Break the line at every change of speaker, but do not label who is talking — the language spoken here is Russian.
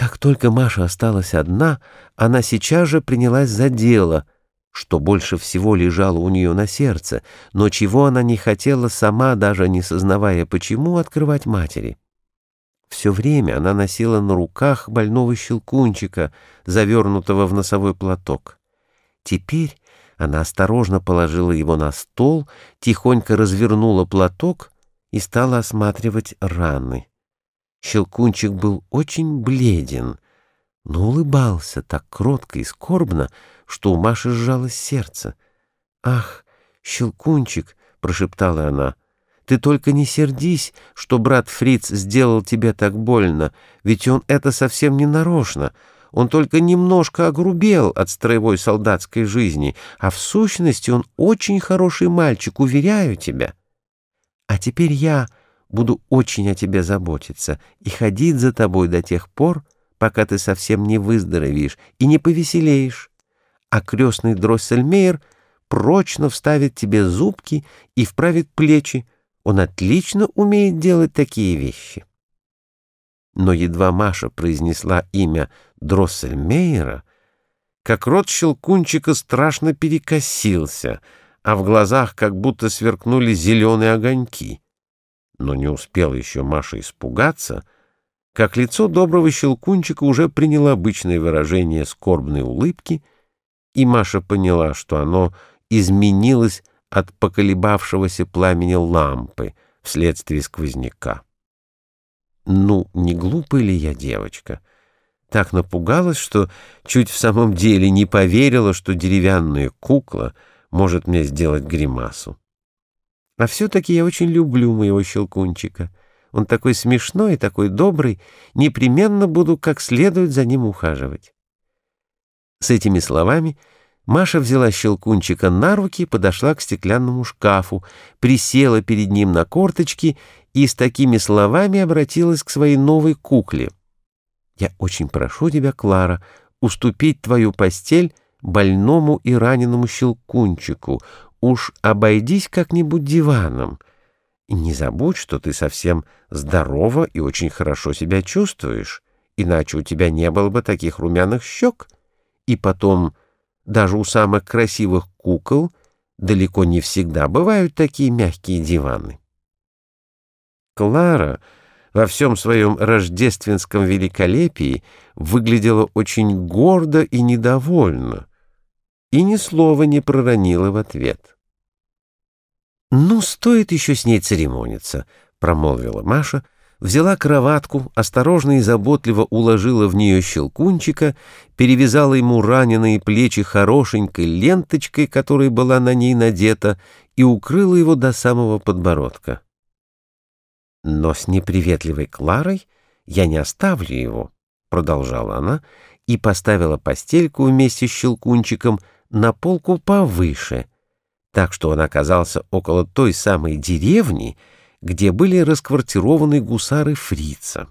Как только Маша осталась одна, она сейчас же принялась за дело, что больше всего лежало у нее на сердце, но чего она не хотела сама, даже не сознавая почему, открывать матери. Все время она носила на руках больного щелкунчика, завернутого в носовой платок. Теперь она осторожно положила его на стол, тихонько развернула платок и стала осматривать раны. Щелкунчик был очень бледен, но улыбался так кротко и скорбно, что у Маши сжалось сердце. «Ах, Щелкунчик!» — прошептала она. «Ты только не сердись, что брат Фриц сделал тебе так больно, ведь он это совсем не нарочно. Он только немножко огрубел от строевой солдатской жизни, а в сущности он очень хороший мальчик, уверяю тебя. А теперь я буду очень о тебе заботиться и ходить за тобой до тех пор, пока ты совсем не выздоровеешь и не повеселеешь. А крестный Дроссельмейер прочно вставит тебе зубки и вправит плечи. Он отлично умеет делать такие вещи. Но едва Маша произнесла имя Дроссельмейера, как рот щелкунчика страшно перекосился, а в глазах как будто сверкнули зеленые огоньки. Но не успела еще Маша испугаться, как лицо доброго щелкунчика уже приняло обычное выражение скорбной улыбки, и Маша поняла, что оно изменилось от поколебавшегося пламени лампы вследствие сквозняка. Ну, не глупая ли я девочка? Так напугалась, что чуть в самом деле не поверила, что деревянная кукла может мне сделать гримасу. А все-таки я очень люблю моего щелкунчика. Он такой смешной и такой добрый, непременно буду как следует за ним ухаживать. С этими словами Маша взяла щелкунчика на руки, подошла к стеклянному шкафу, присела перед ним на корточки и с такими словами обратилась к своей новой кукле. «Я очень прошу тебя, Клара, уступить твою постель больному и раненому щелкунчику. Уж обойдись как-нибудь диваном. Не забудь, что ты совсем здорова и очень хорошо себя чувствуешь, иначе у тебя не было бы таких румяных щек. И потом, даже у самых красивых кукол далеко не всегда бывают такие мягкие диваны. Клара во всем своем рождественском великолепии выглядела очень гордо и недовольна, и ни слова не проронила в ответ. «Ну, стоит еще с ней церемониться», — промолвила Маша, взяла кроватку, осторожно и заботливо уложила в нее щелкунчика, перевязала ему раненые плечи хорошенькой ленточкой, которая была на ней надета, и укрыла его до самого подбородка. «Но с неприветливой Кларой я не оставлю его», — продолжала она, и поставила постельку вместе с щелкунчиком на полку повыше, так что он оказался около той самой деревни, где были расквартированы гусары фрица.